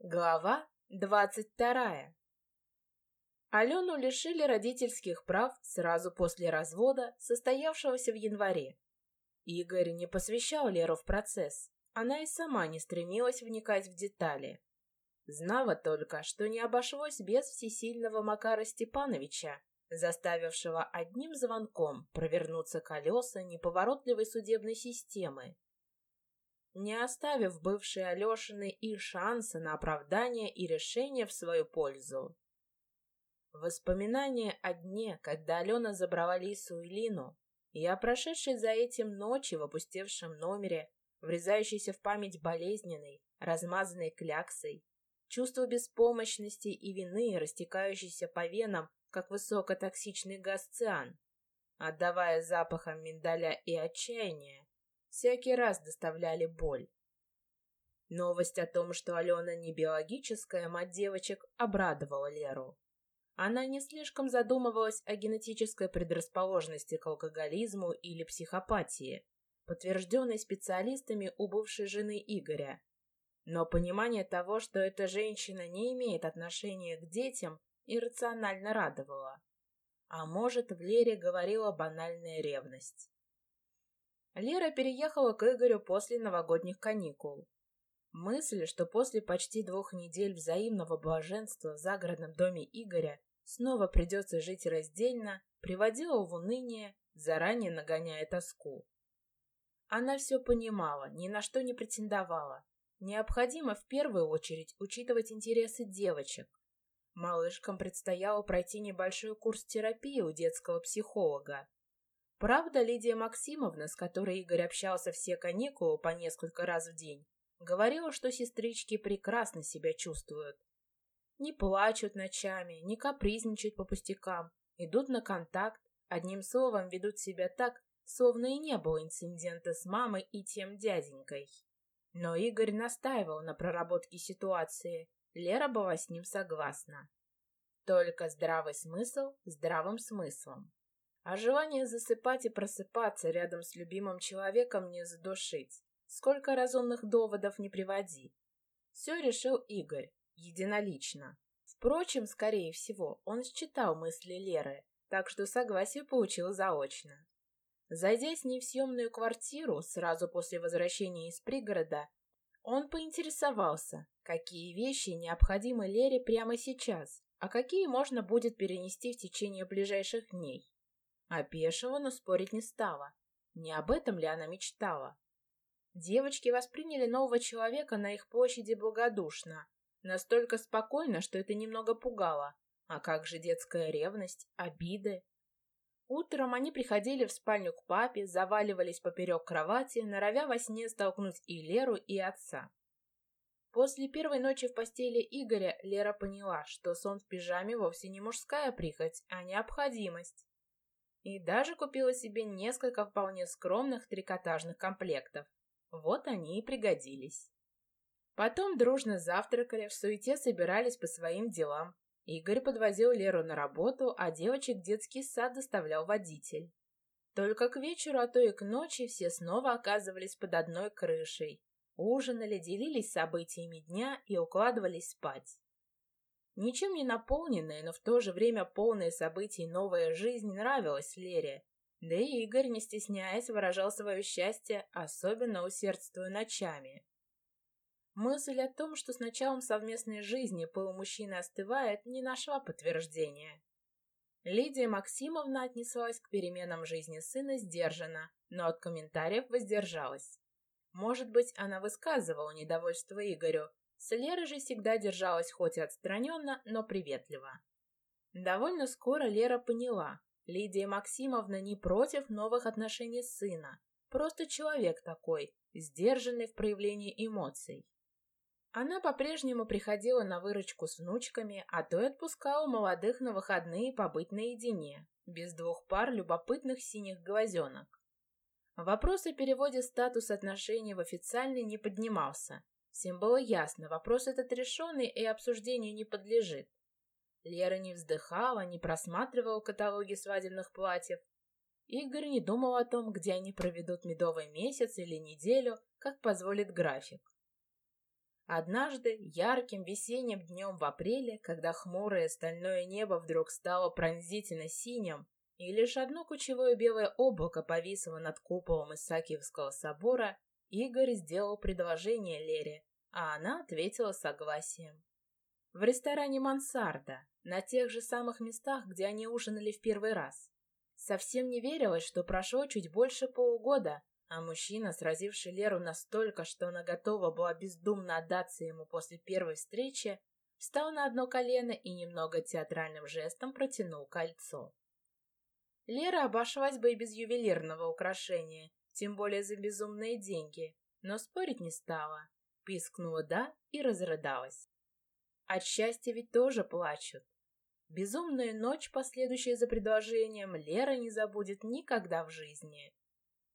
Глава двадцать вторая. Алену лишили родительских прав сразу после развода, состоявшегося в январе. Игорь не посвящал Леру в процесс, она и сама не стремилась вникать в детали. Знала только, что не обошлось без всесильного Макара Степановича, заставившего одним звонком провернуться колеса неповоротливой судебной системы не оставив бывшей Алешины и шанса на оправдание и решение в свою пользу. Воспоминания о дне, когда Алена забрала Лису и Лину, и о прошедшей за этим ночи в опустевшем номере, врезающейся в память болезненной, размазанной кляксой, чувство беспомощности и вины, растекающейся по венам, как высокотоксичный газ циан, отдавая запахом миндаля и отчаяния, всякий раз доставляли боль. Новость о том, что Алена не биологическая мать девочек, обрадовала Леру. Она не слишком задумывалась о генетической предрасположенности к алкоголизму или психопатии, подтвержденной специалистами у бывшей жены Игоря. Но понимание того, что эта женщина не имеет отношения к детям, иррационально радовало. А может, в Лере говорила банальная ревность. Лера переехала к Игорю после новогодних каникул. Мысль, что после почти двух недель взаимного блаженства в загородном доме Игоря снова придется жить раздельно, приводила в уныние, заранее нагоняя тоску. Она все понимала, ни на что не претендовала. Необходимо в первую очередь учитывать интересы девочек. Малышкам предстояло пройти небольшой курс терапии у детского психолога, Правда, Лидия Максимовна, с которой Игорь общался все каникулы по несколько раз в день, говорила, что сестрички прекрасно себя чувствуют. Не плачут ночами, не капризничают по пустякам, идут на контакт, одним словом ведут себя так, словно и не было инцидента с мамой и тем дяденькой. Но Игорь настаивал на проработке ситуации, Лера была с ним согласна. Только здравый смысл здравым смыслом а желание засыпать и просыпаться рядом с любимым человеком не задушить. Сколько разумных доводов не приводи. Все решил Игорь, единолично. Впрочем, скорее всего, он считал мысли Леры, так что согласие получил заочно. Зайдя с ней в съемную квартиру сразу после возвращения из пригорода, он поинтересовался, какие вещи необходимы Лере прямо сейчас, а какие можно будет перенести в течение ближайших дней. Опешила, но спорить не стала. Не об этом ли она мечтала? Девочки восприняли нового человека на их площади благодушно, настолько спокойно, что это немного пугало. А как же детская ревность, обиды? Утром они приходили в спальню к папе, заваливались поперек кровати, норовя во сне столкнуть и Леру, и отца. После первой ночи в постели Игоря Лера поняла, что сон в пижаме вовсе не мужская прихоть, а необходимость и даже купила себе несколько вполне скромных трикотажных комплектов. Вот они и пригодились. Потом дружно завтракали, в суете собирались по своим делам. Игорь подвозил Леру на работу, а девочек детский сад доставлял водитель. Только к вечеру, а то и к ночи все снова оказывались под одной крышей. Ужинали, делились событиями дня и укладывались спать. Ничем не наполненная, но в то же время полная событий новая жизнь нравилась Лере. Да и Игорь, не стесняясь, выражал свое счастье, особенно усердствуя ночами. Мысль о том, что с началом совместной жизни пыл мужчины остывает, не нашла подтверждения. Лидия Максимовна отнеслась к переменам жизни сына сдержанно, но от комментариев воздержалась. Может быть, она высказывала недовольство Игорю, с Лерой же всегда держалась хоть и отстраненно, но приветливо. Довольно скоро Лера поняла, Лидия Максимовна не против новых отношений сына, просто человек такой, сдержанный в проявлении эмоций. Она по-прежнему приходила на выручку с внучками, а то и отпускала молодых на выходные побыть наедине, без двух пар любопытных синих глазенок. Вопрос о переводе статуса отношений в официальный не поднимался, Всем было ясно, вопрос этот решенный и обсуждению не подлежит. Лера не вздыхала, не просматривала каталоги свадебных платьев. Игорь не думал о том, где они проведут медовый месяц или неделю, как позволит график. Однажды, ярким весенним днем в апреле, когда хмурое стальное небо вдруг стало пронзительно синим, и лишь одно кучевое белое облако повисло над куполом Исаакиевского собора, Игорь сделал предложение Лере, а она ответила согласием. В ресторане «Мансарда», на тех же самых местах, где они ужинали в первый раз. Совсем не верилось, что прошло чуть больше полугода, а мужчина, сразивший Леру настолько, что она готова была бездумно отдаться ему после первой встречи, встал на одно колено и немного театральным жестом протянул кольцо. Лера обошлась бы и без ювелирного украшения, тем более за безумные деньги, но спорить не стала, пискнула «да» и разрыдалась. От счастья ведь тоже плачут. Безумная ночь, последующая за предложением, Лера не забудет никогда в жизни.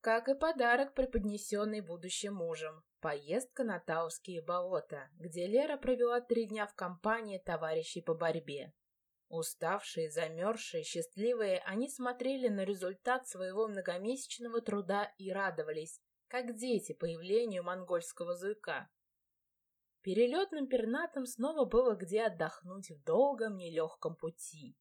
Как и подарок, преподнесенный будущим мужем. Поездка на Тауские болота, где Лера провела три дня в компании товарищей по борьбе. Уставшие, замерзшие, счастливые, они смотрели на результат своего многомесячного труда и радовались, как дети появлению монгольского зуйка. Перелетным пернатым снова было где отдохнуть в долгом нелегком пути.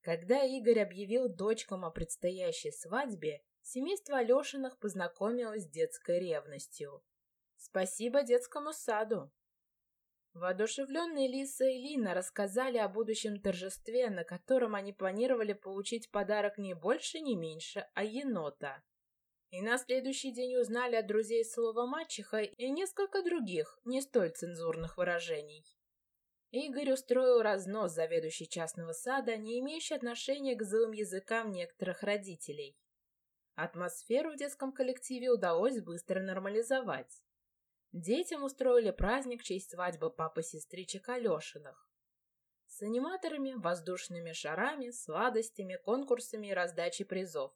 Когда Игорь объявил дочкам о предстоящей свадьбе, Семейство Алешиных познакомилось с детской ревностью. Спасибо детскому саду. Воодушевленные Лиса и Лина рассказали о будущем торжестве, на котором они планировали получить подарок не больше, не меньше, а енота. И на следующий день узнали от друзей слова «мачеха» и несколько других, не столь цензурных выражений. Игорь устроил разнос заведующий частного сада, не имеющий отношения к злым языкам некоторых родителей. Атмосферу в детском коллективе удалось быстро нормализовать. Детям устроили праздник в честь свадьбы папы-сестричек Алешиных. С аниматорами, воздушными шарами, сладостями, конкурсами и раздачей призов.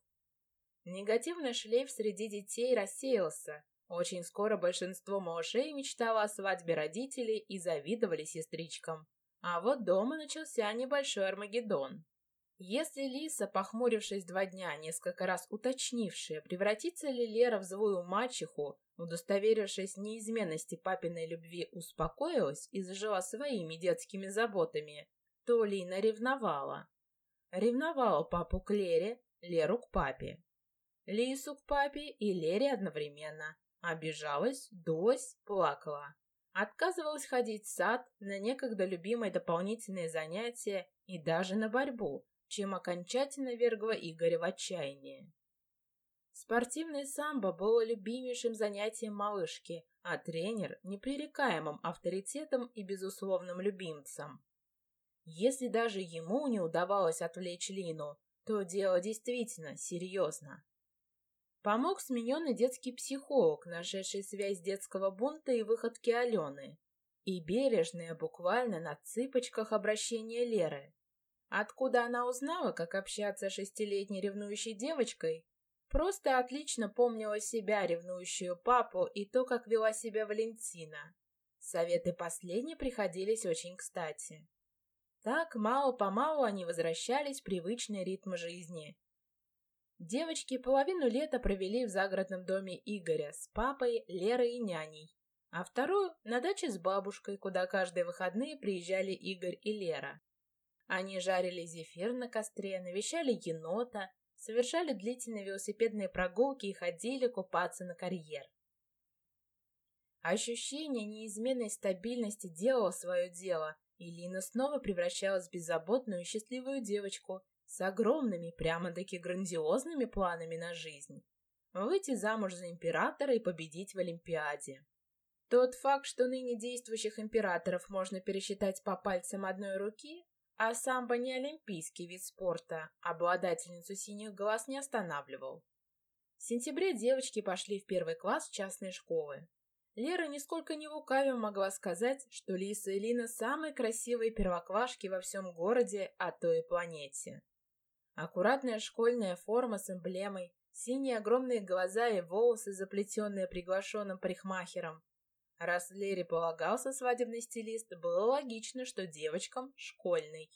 Негативный шлейф среди детей рассеялся. Очень скоро большинство малышей мечтало о свадьбе родителей и завидовали сестричкам. А вот дома начался небольшой Армагеддон. Если Лиса, похмурившись два дня, несколько раз уточнившая, превратится ли Лера в злую мачеху, удостоверившись неизменности папиной любви, успокоилась и зажила своими детскими заботами, то Лина ревновала. Ревновала папу к Лере, Леру к папе. Лису к папе и Лере одновременно. Обижалась, дулась, плакала. Отказывалась ходить в сад на некогда любимые дополнительные занятия и даже на борьбу, чем окончательно вергло Игоря в отчаяние. Спортивное самбо было любимейшим занятием малышки, а тренер — непререкаемым авторитетом и безусловным любимцем. Если даже ему не удавалось отвлечь Лину, то дело действительно серьезно. Помог смененный детский психолог, нашедший связь детского бунта и выходки Алены, и бережное буквально на цыпочках обращение Леры. Откуда она узнала, как общаться с шестилетней ревнующей девочкой? Просто отлично помнила себя, ревнующую папу, и то, как вела себя Валентина. Советы последней приходились очень кстати. Так, мало-помалу они возвращались в привычный ритм жизни. Девочки половину лета провели в загородном доме Игоря с папой, Лерой и няней, а вторую — на даче с бабушкой, куда каждые выходные приезжали Игорь и Лера. Они жарили зефир на костре, навещали енота, совершали длительные велосипедные прогулки и ходили купаться на карьер. Ощущение неизменной стабильности делало свое дело, и Лина снова превращалась в беззаботную и счастливую девочку с огромными, прямо-таки грандиозными планами на жизнь. Выйти замуж за императора и победить в Олимпиаде. Тот факт, что ныне действующих императоров можно пересчитать по пальцам одной руки, а самбо не олимпийский вид спорта, обладательницу синих глаз не останавливал. В сентябре девочки пошли в первый класс частной школы. Лера нисколько не лукавя могла сказать, что Лиса и Лина самые красивые первоклашки во всем городе, а то и планете. Аккуратная школьная форма с эмблемой, синие огромные глаза и волосы, заплетенные приглашенным парикмахером, Раз Лере полагался свадебный стилист, было логично, что девочкам — школьный.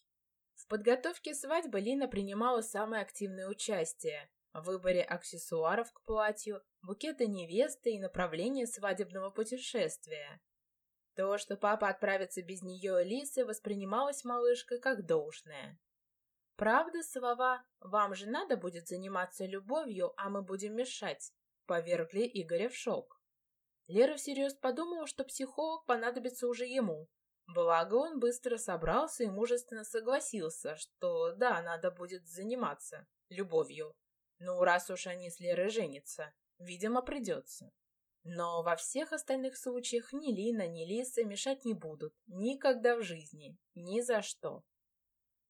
В подготовке свадьбы Лина принимала самое активное участие в выборе аксессуаров к платью, букета невесты и направления свадебного путешествия. То, что папа отправится без нее и Лисы, воспринималось малышкой как должное. «Правда, Слова, вам же надо будет заниматься любовью, а мы будем мешать», — повергли Игоря в шок. Лера всерьез подумала, что психолог понадобится уже ему. Благо он быстро собрался и мужественно согласился, что да, надо будет заниматься любовью. Ну, раз уж они с Лерой женятся, видимо, придется. Но во всех остальных случаях ни Лина, ни Лиса мешать не будут. Никогда в жизни. Ни за что.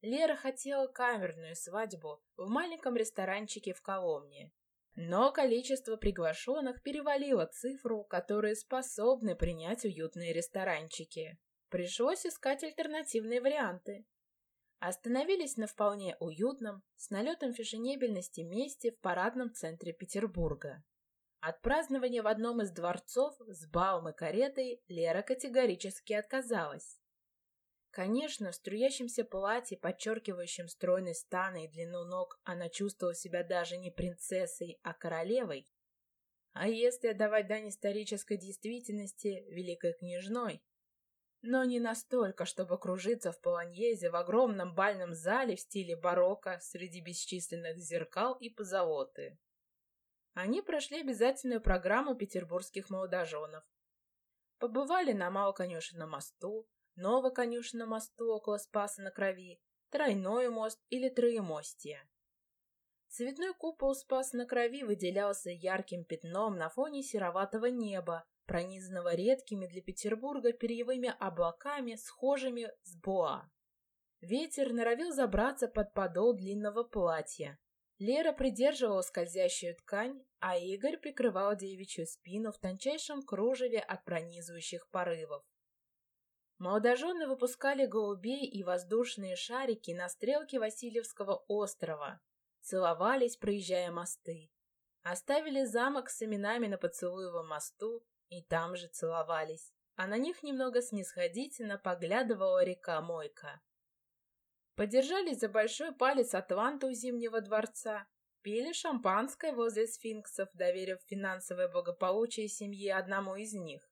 Лера хотела камерную свадьбу в маленьком ресторанчике в Коломне. Но количество приглашенных перевалило цифру, которые способны принять уютные ресторанчики. Пришлось искать альтернативные варианты. Остановились на вполне уютном, с налетом фешенебельности месте в парадном центре Петербурга. От празднования в одном из дворцов с балом и каретой Лера категорически отказалась. Конечно, в струящемся платье, подчеркивающем стройность стана и длину ног, она чувствовала себя даже не принцессой, а королевой. А если отдавать дань исторической действительности, великой княжной? Но не настолько, чтобы кружиться в полоньезе в огромном бальном зале в стиле барокко среди бесчисленных зеркал и позолоты. Они прошли обязательную программу петербургских молодоженов. Побывали на Малоконюшенном мосту, Новоконюшенном мосту около Спаса на Крови, Тройной мост или Троемостье. Цветной купол Спаса на Крови выделялся ярким пятном на фоне сероватого неба, пронизанного редкими для Петербурга перьевыми облаками, схожими с боа. Ветер норовил забраться под подол длинного платья, Лера придерживала скользящую ткань, а Игорь прикрывал девичью спину в тончайшем кружеве от пронизывающих порывов. Молодожены выпускали голубей и воздушные шарики на стрелке Васильевского острова, целовались, проезжая мосты, оставили замок с именами на поцелуевом мосту и там же целовались, а на них немного снисходительно поглядывала река Мойка. Подержались за большой палец Атланта у Зимнего дворца, пили шампанское возле сфинксов, доверив финансовое благополучие семьи одному из них.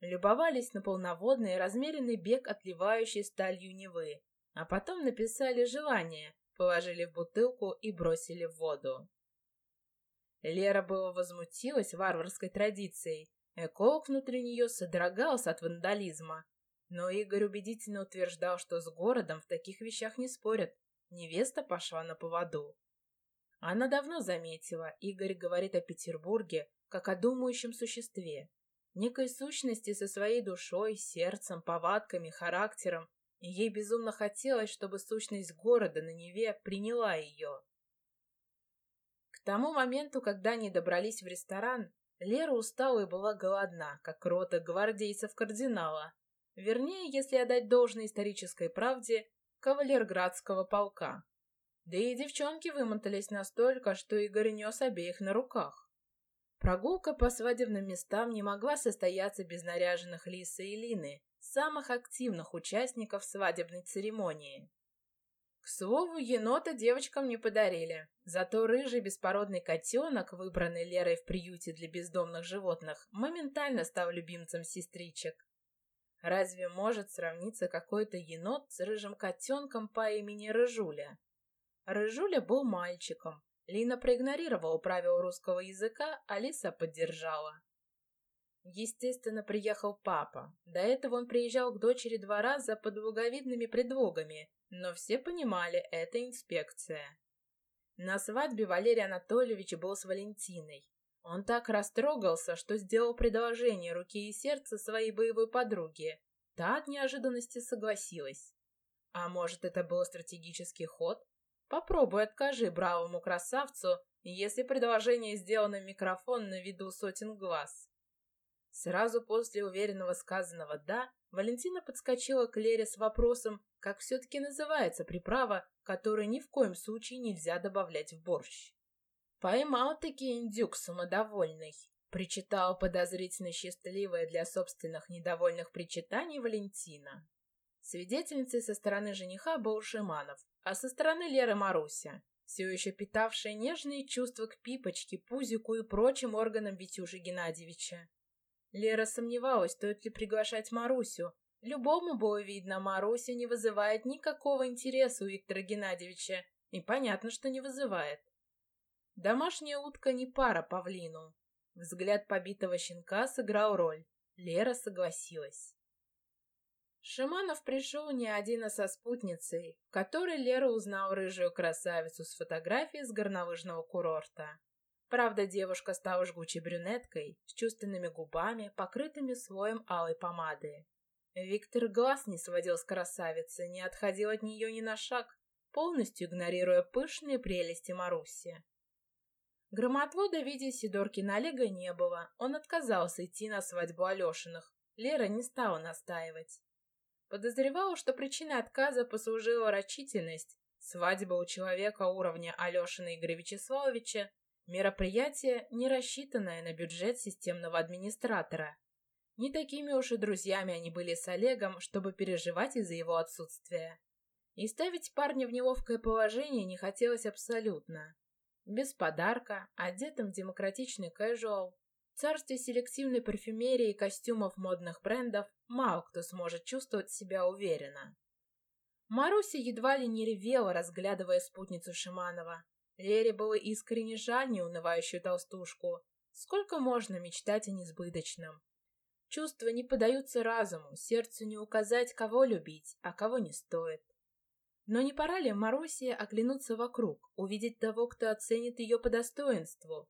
Любовались на полноводный размеренный бег, отливающий сталью Невы, а потом написали желание, положили в бутылку и бросили в воду. Лера было возмутилась варварской традицией. Эколог внутри нее содрогался от вандализма, но Игорь убедительно утверждал, что с городом в таких вещах не спорят. Невеста пошла на поводу. Она давно заметила, Игорь говорит о Петербурге как о думающем существе, некой сущности со своей душой, сердцем, повадками, характером, и ей безумно хотелось, чтобы сущность города на Неве приняла ее. К тому моменту, когда они добрались в ресторан, Лера устала и была голодна, как рота гвардейцев кардинала, Вернее, если отдать должное исторической правде, кавалерградского полка. Да и девчонки вымотались настолько, что Игорь нес обеих на руках. Прогулка по свадебным местам не могла состояться без наряженных Лисы и Лины, самых активных участников свадебной церемонии. К слову, енота девочкам не подарили, зато рыжий беспородный котенок, выбранный Лерой в приюте для бездомных животных, моментально стал любимцем сестричек. Разве может сравниться какой-то енот с рыжим котенком по имени Рыжуля? Рыжуля был мальчиком. Лина проигнорировала правила русского языка, Алиса поддержала. Естественно, приехал папа. До этого он приезжал к дочери два раза под благовидными предлогами, но все понимали, это инспекция. На свадьбе Валерий Анатольевич был с Валентиной. Он так растрогался, что сделал предложение руки и сердца своей боевой подруге. Та от неожиданности согласилась. А может, это был стратегический ход? Попробуй откажи бравому красавцу, если предложение сделано микрофон на виду сотен глаз. Сразу после уверенного сказанного «да» Валентина подскочила к Лере с вопросом, как все-таки называется приправа, которую ни в коем случае нельзя добавлять в борщ. Поймал-таки индюк самодовольный, причитала подозрительно счастливая для собственных недовольных причитаний Валентина. Свидетельницей со стороны жениха был Шиманов, а со стороны Леры Маруся, все еще питавшая нежные чувства к Пипочке, Пузику и прочим органам Витюши Геннадьевича. Лера сомневалась, стоит ли приглашать Марусю. Любому было видно, Маруся не вызывает никакого интереса у Виктора Геннадьевича, и понятно, что не вызывает. Домашняя утка не пара павлину. Взгляд побитого щенка сыграл роль. Лера согласилась. Шиманов пришел не один, а со спутницей, в которой Лера узнал рыжую красавицу с фотографией с горнолыжного курорта. Правда, девушка стала жгучей брюнеткой, с чувственными губами, покрытыми слоем алой помады. Виктор глаз не сводил с красавицы, не отходил от нее ни на шаг, полностью игнорируя пышные прелести Маруси. Громотвода в виде Сидоркина Олега не было, он отказался идти на свадьбу Алешиных. Лера не стала настаивать. Подозревала, что причиной отказа послужила рачительность. Свадьба у человека уровня Алешина Игоря Вячеславовича мероприятие, не рассчитанное на бюджет системного администратора. Не такими уж и друзьями они были с Олегом, чтобы переживать из-за его отсутствия. И ставить парня в неловкое положение не хотелось абсолютно. Без подарка, одетым в демократичный в царстве селективной парфюмерии и костюмов модных брендов мало кто сможет чувствовать себя уверенно. Маруся едва ли не ревела, разглядывая спутницу Шиманова. Лере было искренне жаль неунывающую толстушку. Сколько можно мечтать о несбыточном? Чувства не подаются разуму, сердцу не указать, кого любить, а кого не стоит. Но не пора ли Марусе оглянуться вокруг, увидеть того, кто оценит ее по достоинству?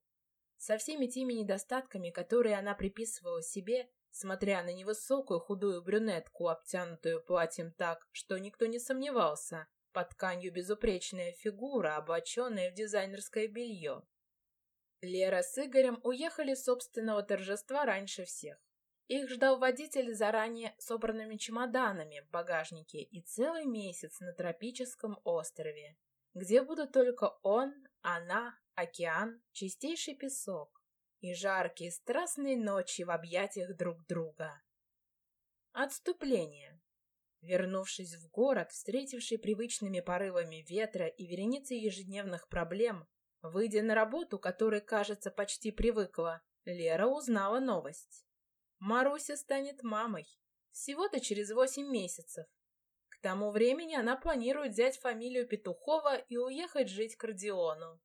Со всеми теми недостатками, которые она приписывала себе, смотря на невысокую худую брюнетку, обтянутую платьем так, что никто не сомневался, под тканью безупречная фигура, облаченная в дизайнерское белье. Лера с Игорем уехали с собственного торжества раньше всех. Их ждал водитель заранее собранными чемоданами в багажнике и целый месяц на тропическом острове, где будут только он, она, океан, чистейший песок и жаркие страстные ночи в объятиях друг друга. Отступление. Вернувшись в город, встретивший привычными порывами ветра и вереницей ежедневных проблем, выйдя на работу, которой, кажется, почти привыкла, Лера узнала новость. Маруся станет мамой. Всего-то через восемь месяцев. К тому времени она планирует взять фамилию Петухова и уехать жить к Родиону.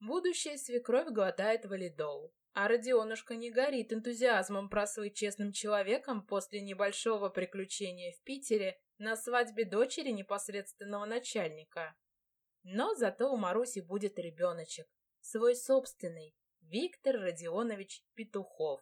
Будущая свекровь глотает валидол, а Родионушка не горит энтузиазмом прослыть честным человеком после небольшого приключения в Питере на свадьбе дочери непосредственного начальника. Но зато у Маруси будет ребеночек, свой собственный, Виктор Родионович Петухов.